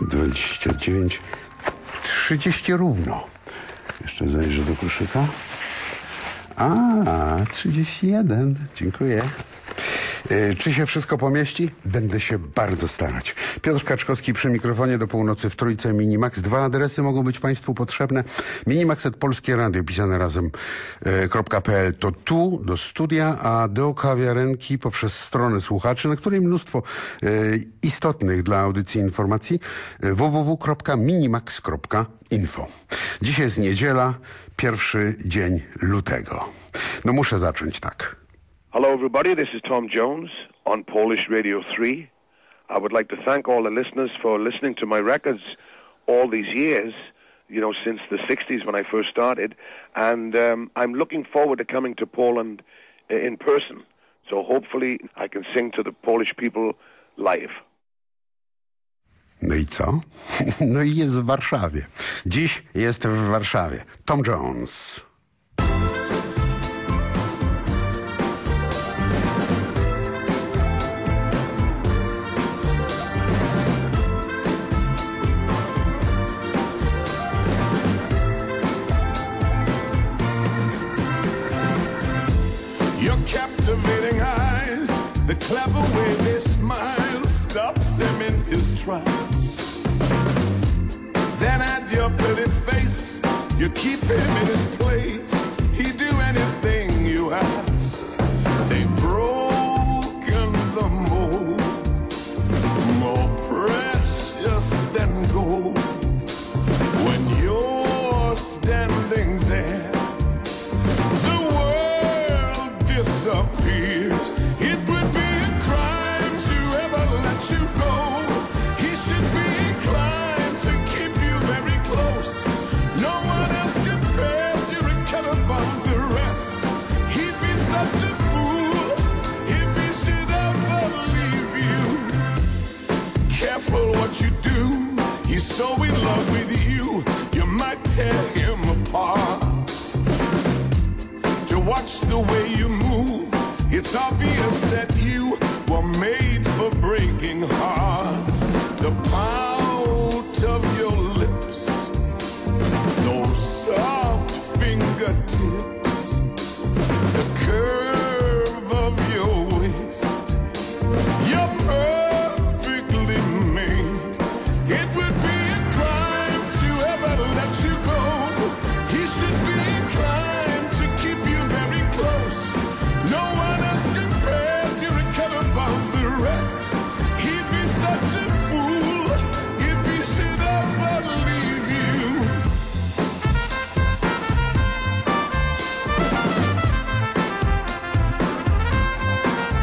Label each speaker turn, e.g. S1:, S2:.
S1: 29, 30 równo. Jeszcze zajrzę do koszyka. A, 31. Dziękuję. E, Czy się wszystko pomieści? Będę się bardzo starać. Piotr Kaczkowski przy mikrofonie do północy w Trójce Minimax. Dwa adresy mogą być Państwu potrzebne. Minimax at Polskie Radio pisane razem e, .pl to tu do studia, a do kawiarenki poprzez stronę słuchaczy, na której mnóstwo e, istotnych dla audycji informacji www.minimax.info. Dzisiaj jest niedziela, pierwszy dzień lutego. No muszę zacząć tak.
S2: Hello, everybody. This is Tom Jones on Polish Radio 3. I would like to thank all the listeners for listening to my records all these years, you know, since the 60s when I first started. And um, I'm looking forward to coming to Poland uh, in person. So hopefully I can sing to the Polish people live.
S1: No i co? No i jest w Warszawie. Dziś jest w Warszawie. Tom Jones.
S3: Captivating eyes, the clever way they smile stops him in his tracks. Then at your pretty face, you keep him in his place. He do anything you ask. They've broken the mold, more precious than gold. Careful what you do. He's so in love with you, you might tear him apart to watch the way you move. It's obvious that you were made for breaking hearts. The pout of your lips, those soft fingertips.